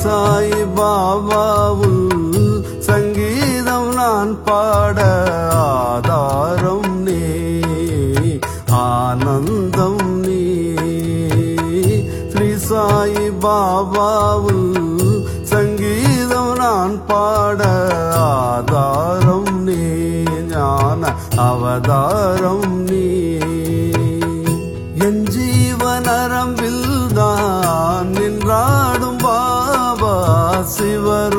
சாய் பாபாவுல் சங்கீதம் நான் பாட ஆதாரம் நீ ஆனந்தம் நீ. ஸ்ரீ சாய் பாபாவுல் சங்கீதம் நான் பாட ஆதாரம் நீ ஞான அவதாரம் நீ. என் ஜீவனரம்பில் சிவரும்